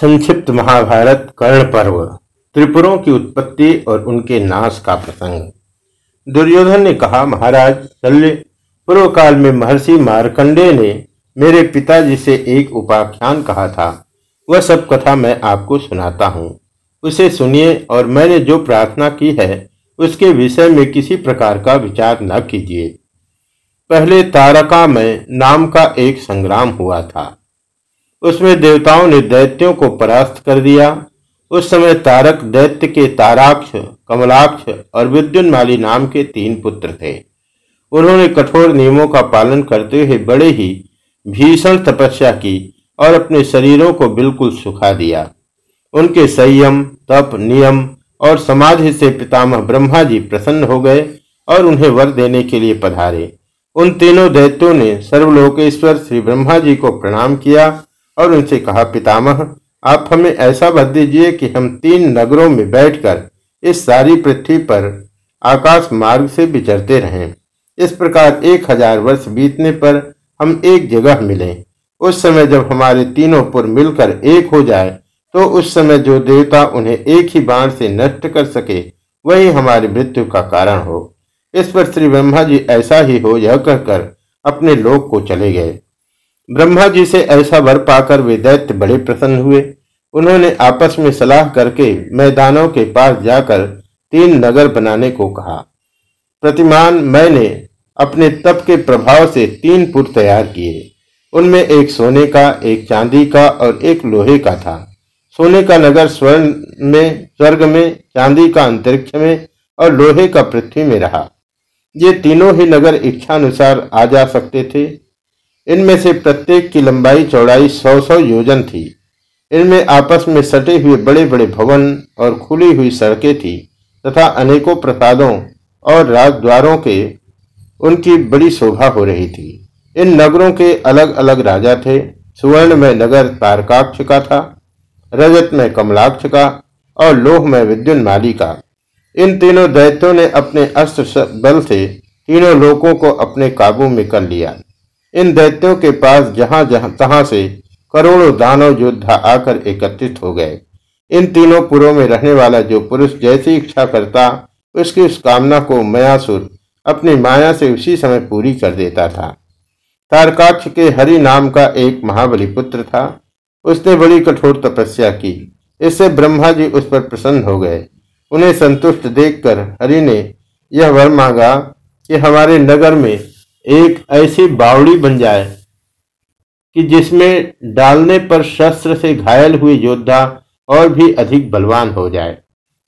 संक्षिप्त महाभारत कर्ण पर्व त्रिपुरों की उत्पत्ति और उनके नाश का प्रसंग। दुर्योधन ने कहा, महाराज, शल्य पूर्व काल में महर्षि मारकंडे ने मेरे पिताजी से एक उपाख्यान कहा था। वह सब कथा मैं आपको सुनाता हूँ। उसे सुनिए और मैंने जो प्रार्थना की है, उसके विषय में किसी प्रकार का विचार न कीजिए। पहले तारका में नाम का एक संग्राम हुआ था। उसमें देवताओं ने दैत्यों को परास्त कर दिया। उस समय तारक दैत्य के ताराक्ष, कमलाक्ष और विद्युन्माली नाम के तीन पुत्र थे। उन्होंने कठोर नियमों का पालन करते हुए बड़े ही भीषण तपस्या की और अपने शरीरों को बिल्कुल सुखा दिया। उनके संयम, तप, नियम और समाधि से पितामह ब्रह्मा जी प्रसन्न हो गए और उन्हें वर देने के लिए पधारे। उन तीनों दैत्यों ने सर्वलोकेश्वर श्री ब्रह्मा जी को प्रणाम किया और उनसे कहा, पितामह, आप हमें ऐसा बद दीजिए कि हम तीन नगरों में बैठकर इस सारी पृथ्वी पर आकाश मार्ग से विचरते रहें। इस प्रकार एक हज़ार वर्ष बीतने पर हम एक जगह मिलें। उस समय जब हमारे तीनों पुर मिलकर एक हो जाए तो उस समय जो देवता उन्हें एक ही बाण से नष्ट कर सके, वही हमारी मृत्यु का कारण हो। इस पर श्री ब्रह्मा जी ऐसा ही हो यह कहकर अपने लोक को चले गए। ब्रह्मा जी से ऐसा वर पाकर वे दैत्य बड़े प्रसन्न हुए। उन्होंने आपस में सलाह करके मैदानों के पास जाकर तीन नगर बनाने को कहा। प्रतिमान मैंने अपने तप के प्रभाव से तीन पुर तैयार किए। उनमें एक सोने का, एक चांदी का और एक लोहे का था। सोने का नगर स्वर्ण में, स्वर्ग में, चांदी का अंतरिक्ष में और लोहे का पृथ्वी में रहा। ये तीनों ही नगर इच्छानुसार आ जा सकते थे। इनमें से प्रत्येक की लंबाई चौड़ाई सौ सौ योजन थी। इनमें आपस में सटे हुए बड़े बड़े भवन और खुली हुई सड़कें थी तथा अनेकों प्रसादों और राजद्वारों के उनकी बड़ी शोभा हो रही थी। इन नगरों के अलग अलग राजा थे। सुवर्ण में नगर तारकाक्ष का था रजत में कमलाक्ष का और लोह में विद्युन्माली का इन तीनों दैत्यों ने अपने अस्त्र बल से तीनों लोगों को अपने काबू में कर लिया। इन दैत्यों के पास जहाँ जहाँ तहां से करोड़ों दानव योद्धा आकर एकत्रित हो गए। इन तीनों पुरों में रहने वाला जो पुरुष जैसी इच्छा करता, उसकी उस कामना को मयासुर अपनी माया से उसी समय पूरी कर देता था। तारकाक्ष के हरि नाम का एक महाबली पुत्र था। उसने बड़ी कठोर तपस्या की। इससे ब्रह्मा जी उस पर प्रसन्न हो गए। उन्हें संतुष्ट देखकर हरि ने यह वर मांगा कि हमारे नगर में एक ऐसी बावड़ी बन जाए कि जिसमें डालने पर शस्त्र से घायल हुए योद्धा और भी अधिक बलवान हो जाए।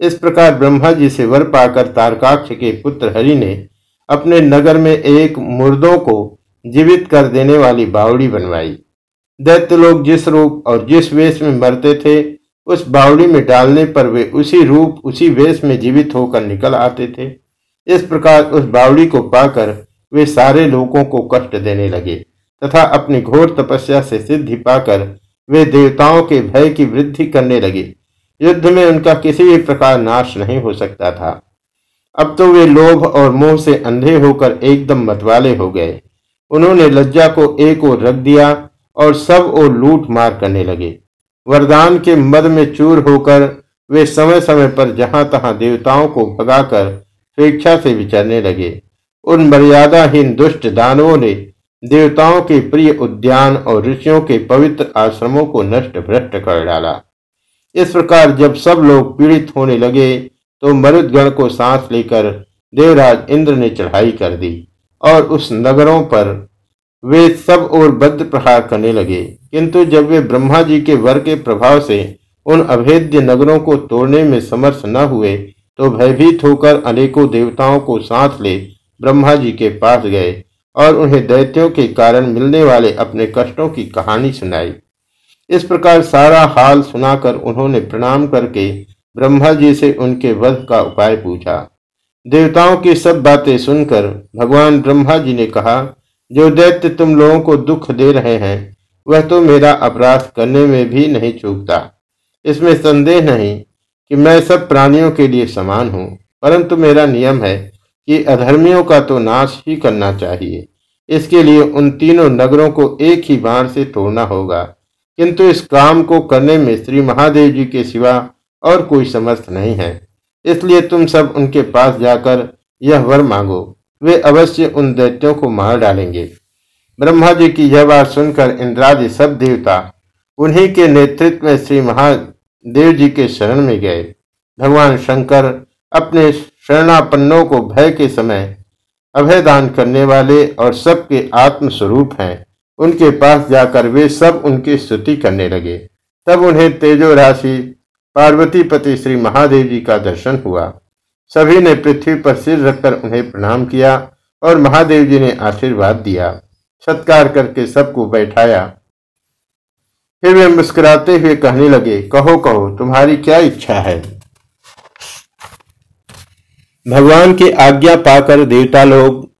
इस प्रकार ब्रह्मा जी से वर पाकर तारकाक्ष के पुत्र हरि ने अपने नगर में एक मुर्दों को जीवित कर देने वाली बावड़ी बनवाई। दैत्य लोग जिस रूप और जिस वेश में मरते थे, उस बावड़ी में डालने पर वे उसी रूप, उसी वेश में जीवित होकर निकल आते थे। इस प्रकार उस बावड़ी को पाकर वे सारे लोगों को कष्ट देने लगे तथा अपनी घोर तपस्या से सिद्धि पाकर वे देवताओं के भय की वृद्धि करने लगे। युद्ध में उनका किसी भी प्रकार नाश नहीं हो सकता था। अब तो वे लोभ और मोह से अंधे होकर एकदम मतवाले हो गए। उन्होंने लज्जा को एक ओर रख दिया और सब ओर लूट मार करने लगे। वरदान के मद में चूर होकर वे समय समय पर जहाँ तहां देवताओं को भगाकर स्वेच्छा से विचरने लगे। उन मर्यादाहीन दुष्ट दानवों ने देवताओं के प्रिय उद्यान और ऋषियों के पवित्र आश्रमों को नष्ट भ्रष्ट कर डाला। इस प्रकार जब सब लोग पीड़ित होने लगे तो मरुदगण को सांस लेकर देवराज इंद्र ने चढ़ाई कर दी और उस नगरों पर वे सब और बद्ध प्रहार करने लगे। किंतु जब वे ब्रह्मा जी के वर के प्रभाव से उन अभेद्य नगरों को तोड़ने में समर्थ न हुए तो भयभीत होकर अनेकों देवताओं को सांस ले ब्रह्मा जी के पास गए और उन्हें दैत्यों के कारण मिलने वाले अपने कष्टों की कहानी सुनाई। इस प्रकार सारा हाल सुनाकर उन्होंने प्रणाम करके ब्रह्मा जी से उनके वध का उपाय पूछा। देवताओं की सब बातें सुनकर भगवान ब्रह्मा जी ने कहा, जो दैत्य तुम लोगों को दुख दे रहे हैं, वह तो मेरा अपराध करने में भी नहीं चूकता। इसमें संदेह नहीं कि मैं सब प्राणियों के लिए समान हूँ, परंतु मेरा नियम है कि अधर्मियों का तो नाश ही करना चाहिए। इसके लिए उन तीनों नगरों को एक ही बाण से तोड़ना होगा। किंतु इस काम को करने में श्री महादेव जी के सिवा और कोई समर्थ नहीं है। इसलिए तुम सब उनके पास जाकर यह वर मांगो। वे अवश्य उन दैत्यों को मार डालेंगे। ब्रह्मा जी की यह बात सुनकर इंद्रादि सब देवता उन्हीं के नेतृत्व में श्री महादेव जी के शरण में गए। भगवान शंकर अपने शरणापन्नों को भय के समय अभयदान करने वाले और सबके आत्म स्वरूप हैं। उनके पास जाकर वे सब उनकी स्तुति करने लगे। तब उन्हें तेजो राशि पार्वती पति श्री महादेव जी का दर्शन हुआ। सभी ने पृथ्वी पर सिर रखकर उन्हें प्रणाम किया और महादेव जी ने आशीर्वाद दिया। सत्कार करके सबको बैठाया। फिर वे मुस्कुराते हुए कहने लगे, कहो कहो, तुम्हारी क्या इच्छा है? भगवान की आज्ञा पाकर देवता लोग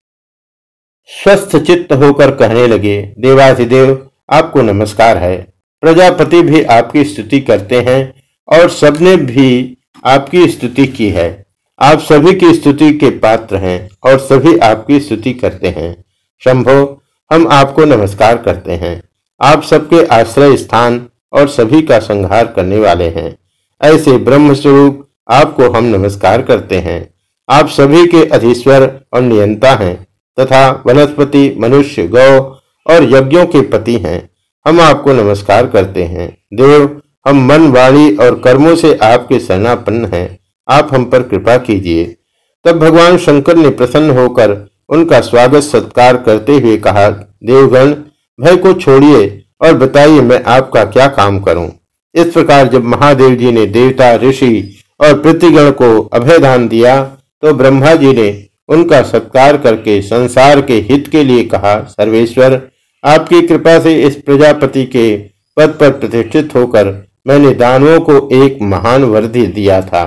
स्वस्थ चित्त होकर कहने लगे, देवाधिदेव, आपको नमस्कार है। प्रजापति भी आपकी स्तुति करते हैं और सबने भी आपकी स्तुति की है। आप सभी की स्तुति के पात्र हैं और सभी आपकी स्तुति करते हैं। शंभो, हम आपको नमस्कार करते हैं। आप सबके आश्रय स्थान और सभी का संहार करने वाले हैं। ऐसे ब्रह्मस्वरूप आपको हम नमस्कार करते हैं। आप सभी के अधीश्वर और नियंता हैं, तथा वनस्पति, मनुष्य, गौ और यज्ञों के पति हैं। हम आपको नमस्कार करते हैं। देव, हम मन, वाणी और कर्मों से आपके शरणापन्न हैं। आप हम पर कृपा कीजिए। तब भगवान शंकर ने प्रसन्न होकर उनका स्वागत सत्कार करते हुए कहा, देवगण, भय को छोड़िए और बताइए मैं आपका क्या काम करूँ? इस प्रकार जब महादेव जी ने देवता, ऋषि और पृथ्वीगण को अभयदान दिया तो ब्रह्मा जी ने उनका सत्कार करके संसार के हित के लिए कहा, सर्वेश्वर, आपकी कृपा से इस प्रजापति के पद पर प्रतिष्ठित होकर मैंने दानवों को एक महान वर्धि दिया था।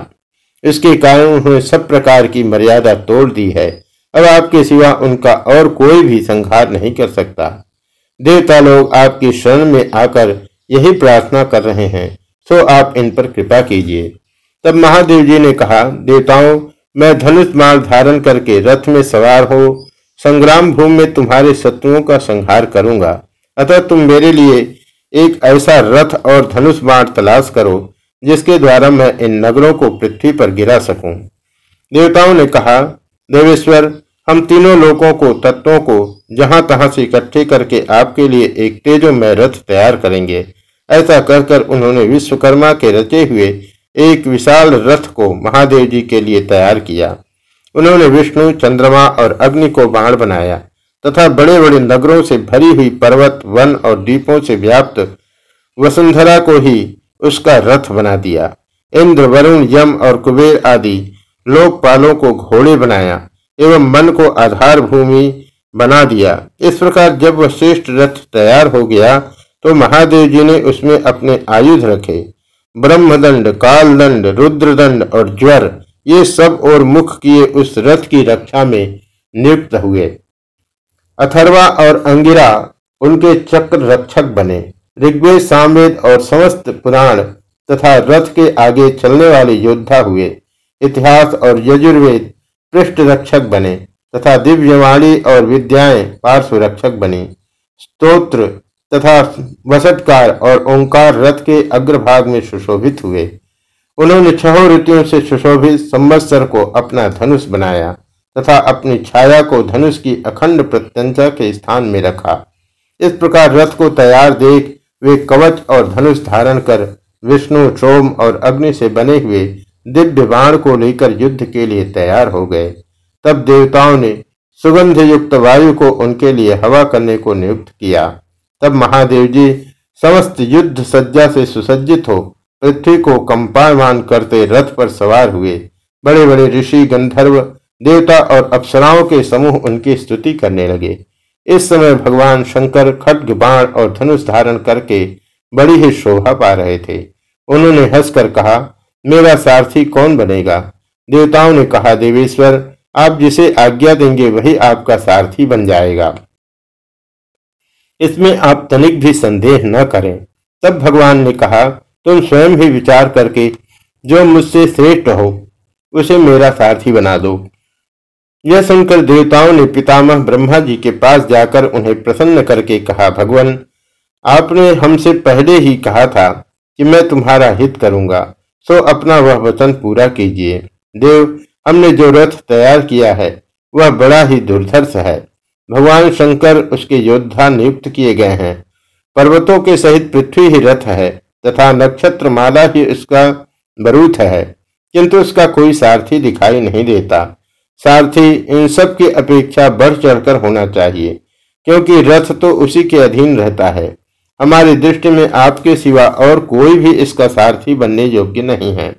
इसके कारण उन्होंने सब प्रकार की मर्यादा तोड़ दी है। अब आपके सिवा उनका और कोई भी संहार नहीं कर सकता। देवता लोग आपकी शरण में आकर यही प्रार्थना कर रहे हैं, सो आप इन पर कृपा कीजिए। तब महादेव जी ने कहा, देवताओं मैं धनुष माल धारण करके रथ में सवार हो, संग्राम भूमि में तुम्हारे शत्रुओं का संहार करूँगा अतः तुम मेरे लिए एक ऐसा रथ और धनुष बाण तलाश करो, जिसके द्वारा मैं इन नगरों को पृथ्वी पर गिरा सकूँ। देवताओं ने कहा, देवेश्वर, हम तीनों लोगों को, तत्वों को जहाँ तहां से इकट्ठे करके आपके लिए एक तेजोमय रथ तैयार करेंगे ऐसा कर कर उन्होंने विश्वकर्मा के रचे हुए एक विशाल रथ को महादेव जी के लिए तैयार किया। उन्होंने विष्णु, चंद्रमा और अग्नि को बाण बनाया तथा बड़े बड़े नगरों से भरी हुई पर्वत, वन और द्वीपों से व्याप्त वसुंधरा को ही उसका रथ बना दिया। इंद्र, वरुण, यम और कुबेर आदि लोकपालों को घोड़े बनाया एवं मन को आधार भूमि बना दिया। इस प्रकार जब वह श्रेष्ठ रथ तैयार हो गया तो महादेव जी ने उसमें अपने आयुध रखे। ब्रह्मदंड, कालदंड, रुद्रदंड और ज्वर, ये सब और मुख किए उस रथ की रक्षा में नियुक्त हुए। अथर्वा और अंगिरा उनके चक्र रक्षक बने। ऋग्वेद, सामवेद और समस्त पुराण तथा रथ के आगे चलने वाले योद्धा हुए। इतिहास और यजुर्वेद पृष्ठ रक्षक बने तथा दिव्यवाणी और विद्याएँ पार्श्व रक्षक बने। स्तोत्र तथा वसटकार और ओंकार रथ के अग्रभाग में सुशोभित हुए। उन्होंने छह ऋतुओं से सुशोभित संवत्सर को अपना धनुष बनाया तथा अपनी छाया को धनुष की अखंड प्रत्यंता के स्थान में रखा। इस प्रकार रथ को तैयार देख वे कवच और धनुष धारण कर विष्णु, सोम और अग्नि से बने हुए दिव्य बाण को लेकर युद्ध के लिए तैयार हो गए। तब देवताओं ने सुगंध युक्त वायु को उनके लिए हवा करने को नियुक्त किया। तब महादेव जी समस्त युद्ध सज्जा से सुसज्जित हो, पृथ्वी को कंपायमान करते रथ पर सवार हुए। बड़े बड़े ऋषि, गंधर्व, देवता और अप्सराओं के समूह उनकी स्तुति करने लगे। इस समय भगवान शंकर खड्ग, बाण और धनुष धारण करके बड़ी ही शोभा पा रहे थे। उन्होंने हंसकर कहा, मेरा सारथी कौन बनेगा? देवताओं ने कहा, देवेश्वर, आप जिसे आज्ञा देंगे, वही आपका सारथी बन जाएगा। इसमें आप तनिक भी संदेह न करें। तब भगवान ने कहा, तुम स्वयं ही विचार करके जो मुझसे श्रेष्ठ हो, उसे मेरा सारथी बना दो। यह सुनकर देवताओं ने पितामह ब्रह्मा जी के पास जाकर उन्हें प्रसन्न करके कहा, भगवान, आपने हमसे पहले ही कहा था कि मैं तुम्हारा हित करूँगा, सो अपना वह वचन पूरा कीजिए। देव, हमने जो रथ तैयार किया है, वह बड़ा ही दुर्धर्ष है। भगवान शंकर उसके योद्धा नियुक्त किए गए हैं। पर्वतों के सहित पृथ्वी ही रथ है, तथा नक्षत्र माला ही उसका बरूथ है। किंतु उसका कोई सारथी दिखाई नहीं देता। सारथी इन सब की अपेक्षा बढ़ चढ़कर होना चाहिए, क्योंकि रथ तो उसी के अधीन रहता है। हमारी दृष्टि में आपके सिवा और कोई भी इसका सारथी बनने योग्य नहीं है।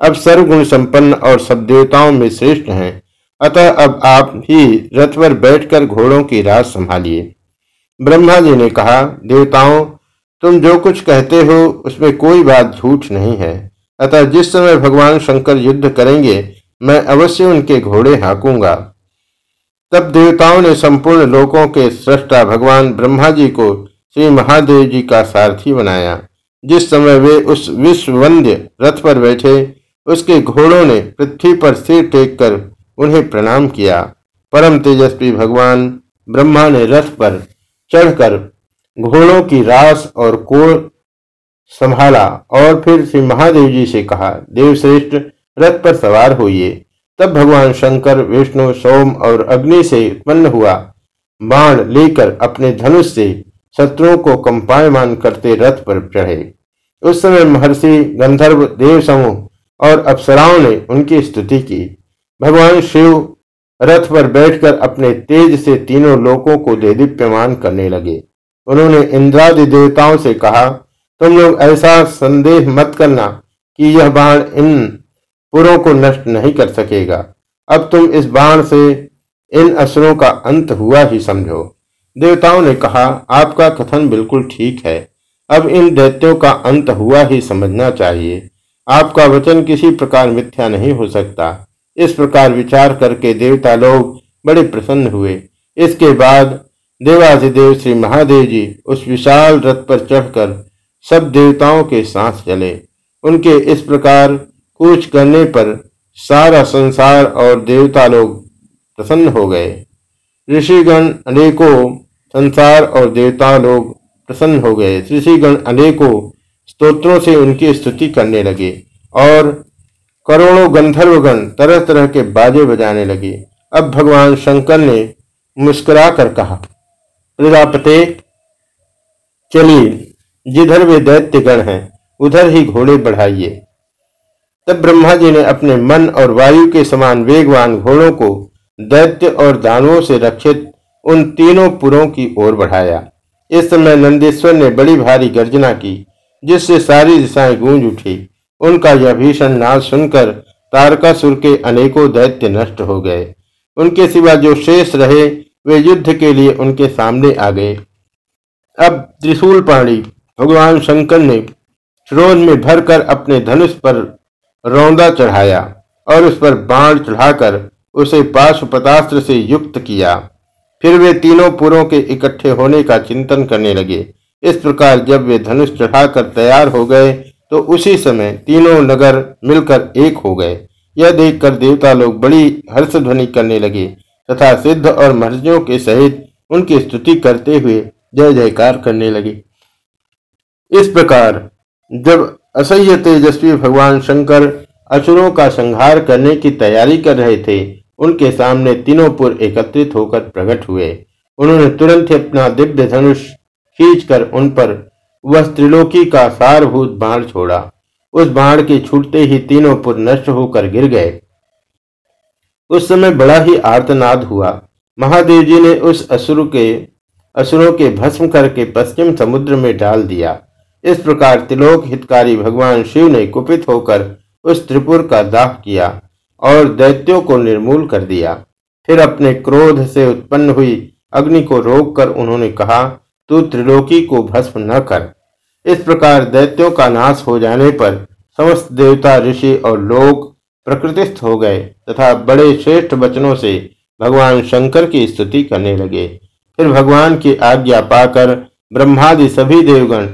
अब सर्वगुण संपन्न और सब देवताओं में श्रेष्ठ हैं। अतः अब आप ही रथ पर बैठकर घोड़ों की राज संभालिए। ब्रह्मा जी ने कहा, देवताओं, तुम जो कुछ कहते हो, उसमें कोई बात झूठ नहीं है। अतः जिस समय भगवान शंकर युद्ध करेंगे, मैं अवश्य उनके घोड़े हाँकूँगा तब देवताओं ने संपूर्ण लोकों के सृष्टा भगवान ब्रह्मा जी को श्री महादेव जी का सारथी बनाया। जिस समय वे उस विश्ववंद्य रथ पर बैठे, उसके घोड़ों ने पृथ्वी पर सिर टेक कर उन्हें प्रणाम किया। परम तेजस्वी भगवान ब्रह्मा ने रथ पर चढ़कर घोड़ों की रास और कोड़ संभाला और फिर श्री महादेव जी से कहा, देवश्रेष्ठ, रथ पर सवार होइए। तब भगवान शंकर, विष्णु, सोम और अग्नि से उत्पन्न हुआ। बाण लेकर अपने धनुष से शत्रुओं को कंपायमान करते रथ पर चढ़े। उस समय महर्षि गंधर्व देव समूह और अप्सराओं ने उनकी स्तुति की। भगवान शिव रथ पर बैठकर अपने तेज से तीनों लोकों को दे दीप्यमान करने लगे। उन्होंने इंद्रादि देवताओं से कहा, तुम लोग ऐसा संदेह मत करना कि यह बाण इन पुरों को नष्ट नहीं कर सकेगा। अब तुम इस बाण से इन असुरों का अंत हुआ ही समझो। देवताओं ने कहा, आपका कथन बिल्कुल ठीक है। अब इन दैत्यों का अंत हुआ ही समझना चाहिए। आपका वचन किसी प्रकार मिथ्या नहीं हो सकता। इस प्रकार विचार करके देवता लोग बड़े प्रसन्न हुए। इसके बाद देवाधिदेव श्री महादेव जी उस विशाल रथ पर चढ़कर सब देवताओं के साथ चले। उनके इस प्रकार कूच करने पर सारा संसार और देवता लोग प्रसन्न हो गए। ऋषिगण अनेकों संसार और देवता लोग प्रसन्न हो गए। ऋषिगण अनेकों स्तोत्रों से उनकी स्तुति करने लगे और करोड़ों गंधर्वगण तरह तरह के बाजे बजाने लगे। अब भगवान शंकर ने मुस्कुरा कर कहा, प्रजापते, चलिए, जिधर वे दैत्य गण हैं, उधर ही घोड़े बढ़ाइए। तब ब्रह्मा जी ने अपने मन और वायु के समान वेगवान घोड़ों को दैत्य और दानवों से रक्षित उन तीनों पुरों की ओर बढ़ाया। इस समय नंदेश्वर ने बड़ी भारी गर्जना की, जिससे सारी दिशाएँ गूंज उठी। उनका यह भीषण नाद सुनकर तारकासुर के अनेकों दैत्य नष्ट हो गए। उनके सिवा जो शेष रहे, वे युद्ध के लिए उनके सामने आ गए। अब त्रिशूल पाणी, भगवान शंकर ने क्रोध में भरकर अपने धनुष पर रौंदा चढ़ाया और उस पर बाण चढ़ाकर उसे पाशुपतास्त्र से युक्त किया। फिर वे तीनों पुरों के इकट्ठे होने का चिंतन करने लगे। इस प्रकार जब वे धनुष चढ़ाकर तैयार हो गए तो उसी समय तीनों नगर मिलकर एक हो गए। यह देखकर देवता लोग बड़ी हर्षध्वनि करने लगे तथा सिद्ध और महर्षियों के सहित उनकी स्तुति करते हुए जय जयकार करने लगे। इस प्रकार जब असह्य तेजस्वी भगवान शंकर असुरों का संहार करने की तैयारी कर रहे थे, उनके सामने तीनों पुर एकत्रित होकर प्रकट हुए। उन्होंने तुरंत ही अपना दिव्य धनुष खींचकर उन पर वह त्रिलोकी का सारभूत बाण छोड़ा। उस बाण के छूटते ही तीनों पुर नष्ट होकर गिर गए। उस समय बड़ा ही आर्तनाद हुआ। महादेव जी ने उस असुर के, असुरों के भस्म करके पश्चिम समुद्र में डाल दिया। इस प्रकार तिलोक हितकारी भगवान शिव ने कुपित होकर उस त्रिपुर का दाह किया और दैत्यों को निर्मूल कर दिया। फिर अपने क्रोध से उत्पन्न हुई अग्नि को रोककर उन्होंने कहा तू त्रिलोकी को भस्म न कर। इस प्रकार दैत्यों का नाश हो जाने पर समस्त देवता, ऋषि और लोग प्रकृतिस्थ हो गए तथा बड़े श्रेष्ठ वचनों से भगवान शंकर की स्तुति करने लगे। फिर भगवान की आज्ञा पाकर ब्रह्मादि सभी देवगण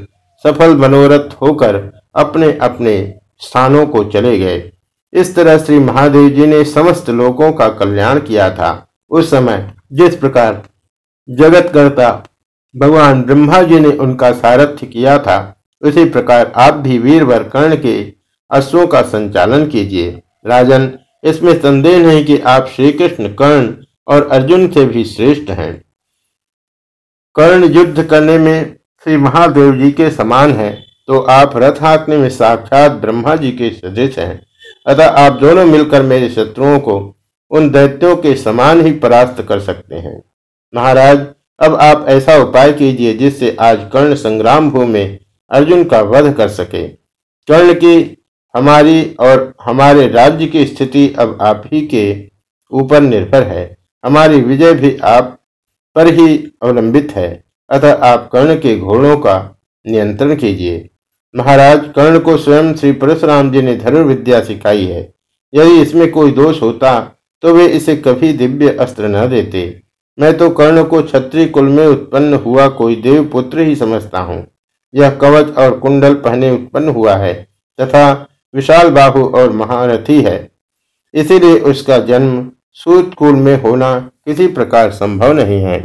सफल मनोरथ होकर अपने अपने स्थानों को चले गए। इस तरह श्री महादेव जी ने समस्त लोगों का कल्याण किया था। उस समय जिस प्रकार जगत करता भगवान ब्रह्मा जी ने उनका सारथ्य किया था। उसी प्रकार आप भी वीरवर कर्ण के अश्वों का संचालन कीजिए। राजन, इसमें संदेह नहीं कि आप श्री कृष्ण कर्ण और अर्जुन से भी श्रेष्ठ हैं। कर्ण युद्ध करने में श्री महादेव जी के समान है तो आप रथ हाँकने में साक्षात ब्रह्मा जी के सदृश हैं। अतः आप दोनों मिलकर मेरे शत्रुओं को उन दैत्यों के समान ही परास्त कर सकते हैं। महाराज अब आप ऐसा उपाय कीजिए जिससे आज कर्ण संग्राम भूमि अर्जुन का वध कर सके। कर्ण की हमारी और हमारे राज्य की स्थिति अब आप ही के ऊपर निर्भर है। हमारी विजय भी आप पर ही अवलंबित है। अतः आप कर्ण के घोड़ों का नियंत्रण कीजिए। महाराज, कर्ण को स्वयं श्री परशुराम जी ने धनुर्विद्या सिखाई है। यदि इसमें कोई दोष होता तो वे इसे कभी दिव्य अस्त्र न देते। मैं तो कर्ण को क्षत्रिय कुल में उत्पन्न हुआ कोई देव पुत्र ही समझता हूँ। यह कवच और कुंडल पहने उत्पन्न हुआ है, तथा विशाल बाहु और महारथी है। इसीलिए उसका जन्म सूत कुल में होना किसी प्रकार संभव नहीं है।